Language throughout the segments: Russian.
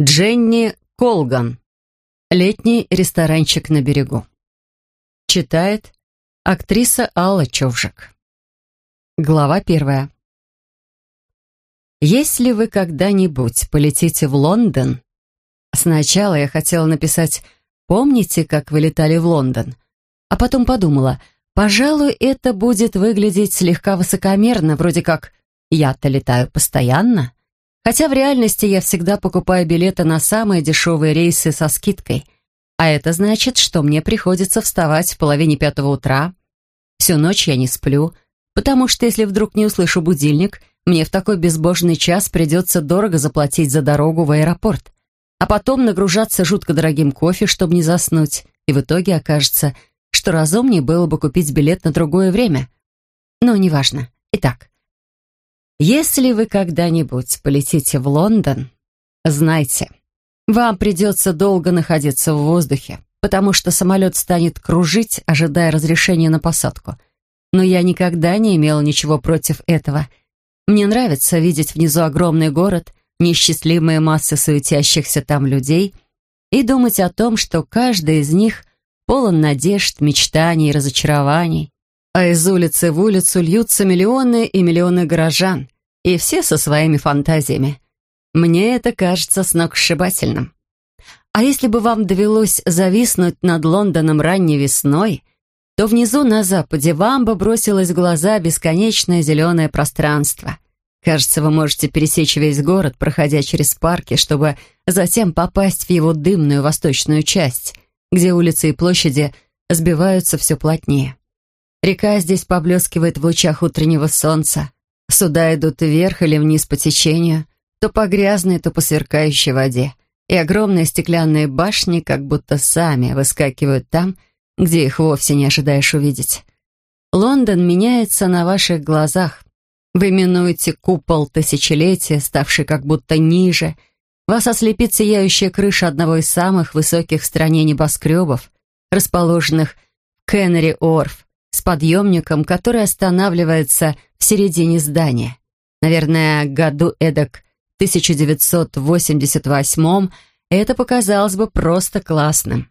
Дженни Колган. Летний ресторанчик на берегу. Читает актриса Алла Човжик. Глава первая. Если вы когда-нибудь полетите в Лондон... Сначала я хотела написать «Помните, как вы летали в Лондон?» А потом подумала, пожалуй, это будет выглядеть слегка высокомерно, вроде как «Я-то летаю постоянно». Хотя в реальности я всегда покупаю билеты на самые дешевые рейсы со скидкой. А это значит, что мне приходится вставать в половине пятого утра. Всю ночь я не сплю, потому что если вдруг не услышу будильник, мне в такой безбожный час придется дорого заплатить за дорогу в аэропорт. А потом нагружаться жутко дорогим кофе, чтобы не заснуть. И в итоге окажется, что разумнее было бы купить билет на другое время. Но неважно. Итак, если вы когда-нибудь полетите в Лондон, знайте, вам придется долго находиться в воздухе, потому что самолет станет кружить, ожидая разрешения на посадку. Но я никогда не имела ничего против этого. Мне нравится видеть внизу огромный город, неисчислимые массы суетящихся там людей и думать о том, что каждый из них полон надежд, мечтаний и разочарований, а из улицы в улицу льются миллионы и миллионы горожан, и все со своими фантазиями. Мне это кажется сногсшибательным. А если бы вам довелось зависнуть над Лондоном ранней весной, то внизу на западе вам бы бросилось в глаза бесконечное зеленое пространство. Кажется, вы можете пересечь весь город, проходя через парки, чтобы затем попасть в его дымную восточную часть, где улицы и площади сбиваются все плотнее. Река здесь поблескивает в лучах утреннего солнца. Суда идут вверх или вниз по течению, то по грязной, то по сверкающей воде. И огромные стеклянные башни как будто сами выскакивают там, где их вовсе не ожидаешь увидеть. Лондон меняется на ваших глазах. Вы минуете купол тысячелетия, ставший как будто ниже. Вас ослепит сияющая крыша одного из самых высоких в стране небоскребов, расположенных в Кеннери-Орф, с подъемником, который останавливается в середине здания. Наверное, году эдак 1988 это показалось бы просто классным.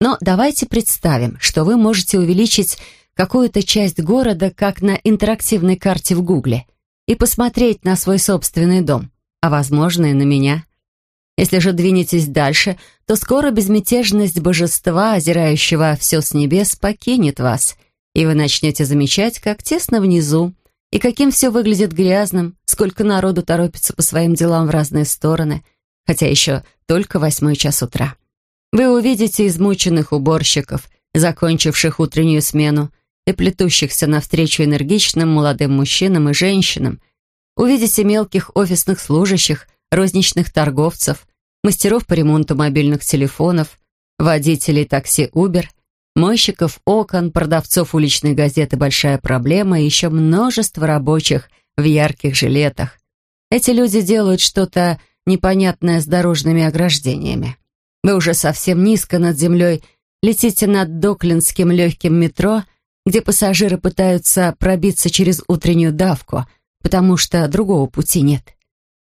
Но давайте представим, что вы можете увеличить какую-то часть города, как на интерактивной карте в Гугле, и посмотреть на свой собственный дом, а, возможно, и на меня. Если же двинетесь дальше, то скоро безмятежность божества, озирающего все с небес, покинет вас — и вы начнете замечать, как тесно внизу, и каким все выглядит грязным, сколько народу торопится по своим делам в разные стороны, хотя еще только восьмой час утра. Вы увидите измученных уборщиков, закончивших утреннюю смену, и плетущихся навстречу энергичным молодым мужчинам и женщинам. Увидите мелких офисных служащих, розничных торговцев, мастеров по ремонту мобильных телефонов, водителей такси Uber – мойщиков окон, продавцов уличной газеты «Большая проблема» и еще множество рабочих в ярких жилетах. Эти люди делают что-то непонятное с дорожными ограждениями. Вы уже совсем низко над землей летите над Доклинским легким метро, где пассажиры пытаются пробиться через утреннюю давку, потому что другого пути нет.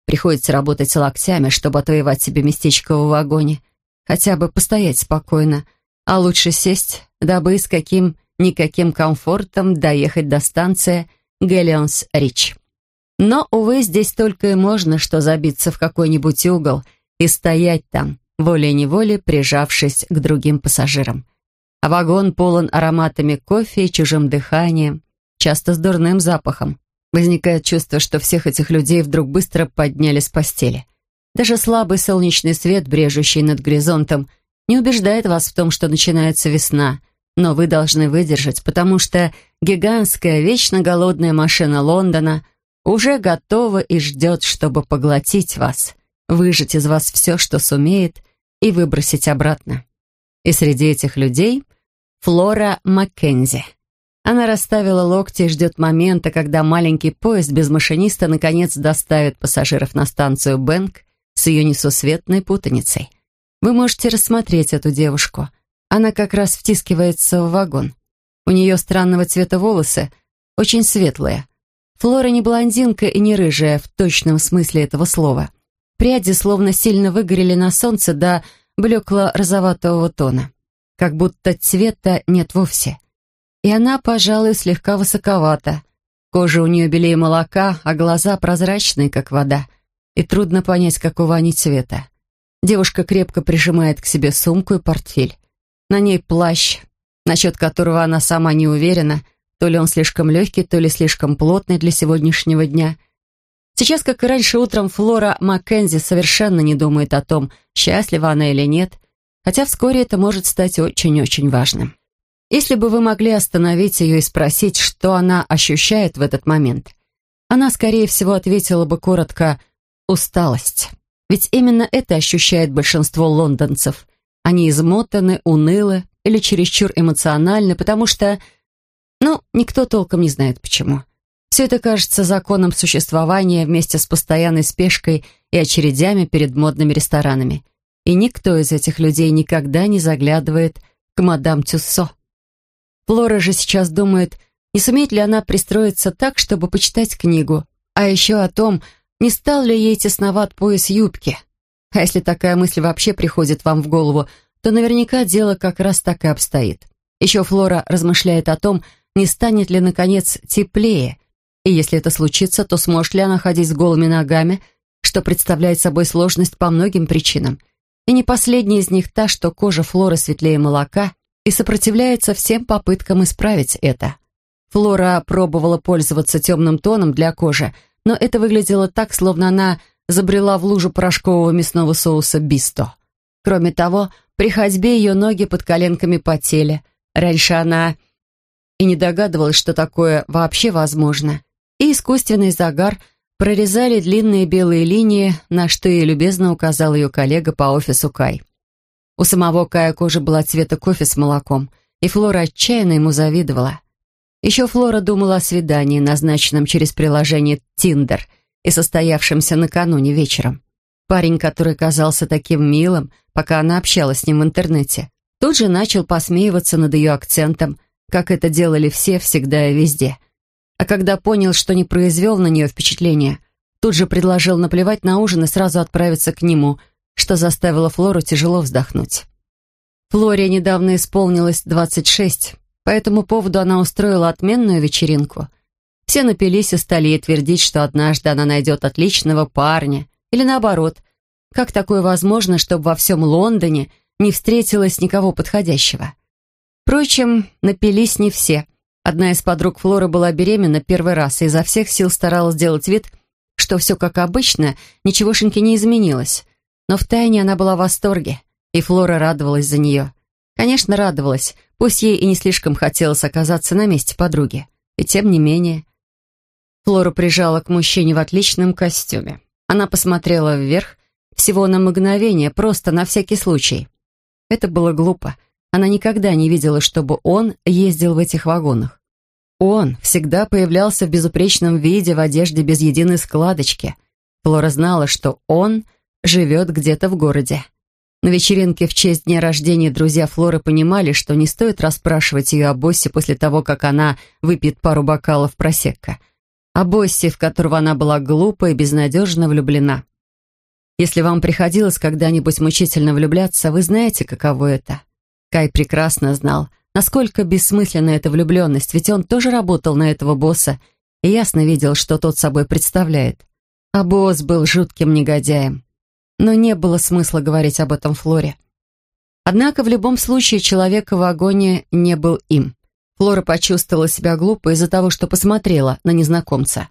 Приходится работать локтями, чтобы отвоевать себе местечко в вагоне, хотя бы постоять спокойно, а лучше сесть, дабы с каким-никаким комфортом доехать до станции Гэллионс-Рич. Но, увы, здесь только и можно что забиться в какой-нибудь угол и стоять там, волей-неволей прижавшись к другим пассажирам. А вагон полон ароматами кофе и чужим дыханием, часто с дурным запахом. Возникает чувство, что всех этих людей вдруг быстро подняли с постели. Даже слабый солнечный свет, брежущий над горизонтом, не убеждает вас в том, что начинается весна, но вы должны выдержать, потому что гигантская, вечно голодная машина Лондона уже готова и ждет, чтобы поглотить вас, выжать из вас все, что сумеет, и выбросить обратно. И среди этих людей Флора Маккензи. Она расставила локти и ждет момента, когда маленький поезд без машиниста наконец доставит пассажиров на станцию Бэнк с ее несусветной путаницей. Вы можете рассмотреть эту девушку. Она как раз втискивается в вагон. У нее странного цвета волосы, очень светлые. Флора не блондинка и не рыжая в точном смысле этого слова. пряди словно сильно выгорели на солнце до блекло-розоватого тона. Как будто цвета нет вовсе. И она, пожалуй, слегка высоковата. Кожа у нее белее молока, а глаза прозрачные, как вода. И трудно понять, какого они цвета. Девушка крепко прижимает к себе сумку и портфель. На ней плащ, насчет которого она сама не уверена, то ли он слишком легкий, то ли слишком плотный для сегодняшнего дня. Сейчас, как и раньше утром, Флора Маккензи совершенно не думает о том, счастлива она или нет, хотя вскоре это может стать очень-очень важным. Если бы вы могли остановить ее и спросить, что она ощущает в этот момент, она, скорее всего, ответила бы коротко «усталость». Ведь именно это ощущает большинство лондонцев. Они измотаны, унылы или чересчур эмоциональны, потому что... Ну, никто толком не знает почему. Все это кажется законом существования вместе с постоянной спешкой и очередями перед модными ресторанами. И никто из этих людей никогда не заглядывает к мадам Тюссо. Флора же сейчас думает, не сумеет ли она пристроиться так, чтобы почитать книгу, а еще о том, не стал ли ей тесноват пояс юбки. А если такая мысль вообще приходит вам в голову, то наверняка дело как раз так и обстоит. Еще Флора размышляет о том, не станет ли, наконец, теплее, и если это случится, то сможет ли она ходить с голыми ногами, что представляет собой сложность по многим причинам. И не последняя из них та, что кожа Флоры светлее молока, и сопротивляется всем попыткам исправить это. Флора пробовала пользоваться темным тоном для кожи, но это выглядело так, словно она забрела в лужу порошкового мясного соуса «Бисто». Кроме того, при ходьбе ее ноги под коленками потели. Раньше она и не догадывалась, что такое вообще возможно. И искусственный загар прорезали длинные белые линии, на что ей любезно указал ее коллега по офису Кай. У самого Кая кожа была цвета кофе с молоком, и Флора отчаянно ему завидовала. Еще Флора думала о свидании, назначенном через приложение «Тиндер» и состоявшемся накануне вечером. Парень, который казался таким милым, пока она общалась с ним в интернете, тут же начал посмеиваться над ее акцентом, как это делали все, всегда и везде. А когда понял, что не произвел на нее впечатления, тут же предложил наплевать на ужин и сразу отправиться к нему – что заставило Флору тяжело вздохнуть. Флоре недавно исполнилось 26, по этому поводу она устроила отменную вечеринку. Все напились и стали ей твердить, что однажды она найдет отличного парня, или наоборот, как такое возможно, чтобы во всем Лондоне не встретилось никого подходящего. Впрочем, напились не все. Одна из подруг Флоры была беременна первый раз и изо всех сил старалась сделать вид, что все как обычно, ничегошеньки не изменилось. Но втайне она была в восторге, и Флора радовалась за нее. Конечно, радовалась, пусть ей и не слишком хотелось оказаться на месте подруги. И тем не менее... Флора прижала к мужчине в отличном костюме. Она посмотрела вверх, всего на мгновение, просто на всякий случай. Это было глупо. Она никогда не видела, чтобы он ездил в этих вагонах. Он всегда появлялся в безупречном виде, в одежде без единой складочки. Флора знала, что он живет где-то в городе. На вечеринке в честь дня рождения друзья Флоры понимали, что не стоит расспрашивать ее о боссе после того, как она выпьет пару бокалов просекка. О боссе, в которого она была глупо и безнадежно влюблена. Если вам приходилось когда-нибудь мучительно влюбляться, вы знаете, каково это. Кай прекрасно знал, насколько бессмысленна эта влюбленность, ведь он тоже работал на этого босса и ясно видел, что тот собой представляет. А босс был жутким негодяем но не было смысла говорить об этом Флоре. Однако в любом случае человек в вагоне не был им. Флора почувствовала себя глупо из-за того, что посмотрела на незнакомца.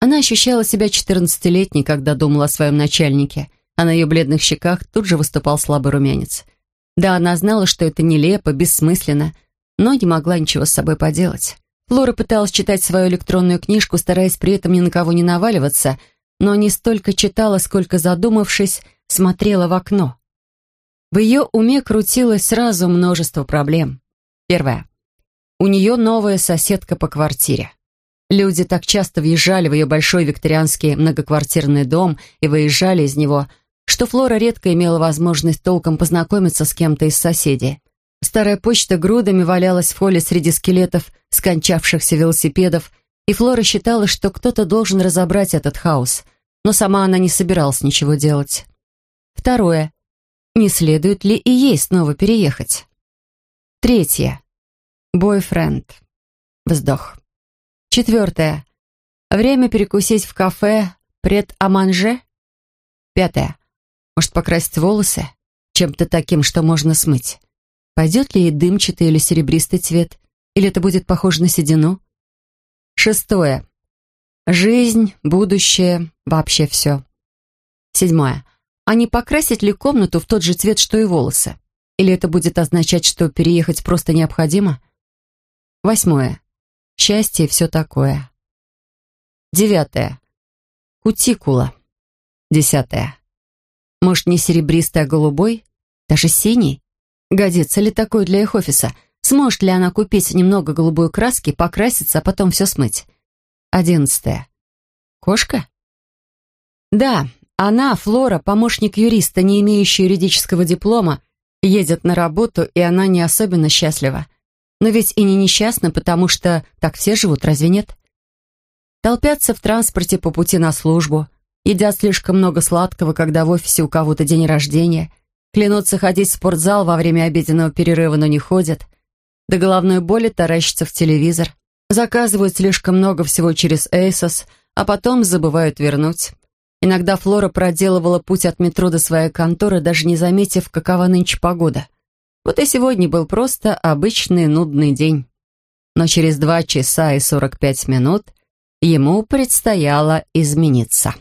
Она ощущала себя четырнадцатилетней, когда думала о своем начальнике, а на ее бледных щеках тут же выступал слабый румянец. Да, она знала, что это нелепо, бессмысленно, но не могла ничего с собой поделать. Флора пыталась читать свою электронную книжку, стараясь при этом ни на кого не наваливаться, но не столько читала, сколько, задумавшись, смотрела в окно. В ее уме крутилось сразу множество проблем. Первое. У нее новая соседка по квартире. Люди так часто въезжали в ее большой викторианский многоквартирный дом и выезжали из него, что Флора редко имела возможность толком познакомиться с кем-то из соседей. Старая почта грудами валялась в холле среди скелетов скончавшихся велосипедов, и Флора считала, что кто-то должен разобрать этот хаос, но сама она не собиралась ничего делать. Второе. Не следует ли и ей снова переехать? Третье. Бойфренд. Вздох. Четвертое. Время перекусить в кафе пред-аманже. Пятое. Может, покрасить волосы? Чем-то таким, что можно смыть. Пойдет ли ей дымчатый или серебристый цвет? Или это будет похоже на седину? Шестое. Жизнь, будущее, вообще все. Седьмое. А не покрасить ли комнату в тот же цвет, что и волосы? Или это будет означать, что переехать просто необходимо? Восьмое. Счастье и все такое. Девятое. Кутикула. Десятое. Может, не серебристый, а голубой? Даже синий? Годится ли такой для их офиса? Сможет ли она купить немного голубой краски, покраситься, а потом все смыть? Одиннадцатое. Кошка? Да, она, Флора, помощник юриста, не имеющая юридического диплома, едет на работу, и она не особенно счастлива. Но ведь и не несчастна, потому что так все живут, разве нет? Толпятся в транспорте по пути на службу, едят слишком много сладкого, когда в офисе у кого-то день рождения, клянутся ходить в спортзал во время обеденного перерыва, но не ходят, до головной боли таращатся в телевизор, заказывают слишком много всего через Эйсос, а потом забывают вернуть. Иногда Флора проделывала путь от метро до своей конторы, даже не заметив, какова нынче погода. Вот и сегодня был просто обычный нудный день. Но через два часа и сорок пять минут ему предстояло измениться.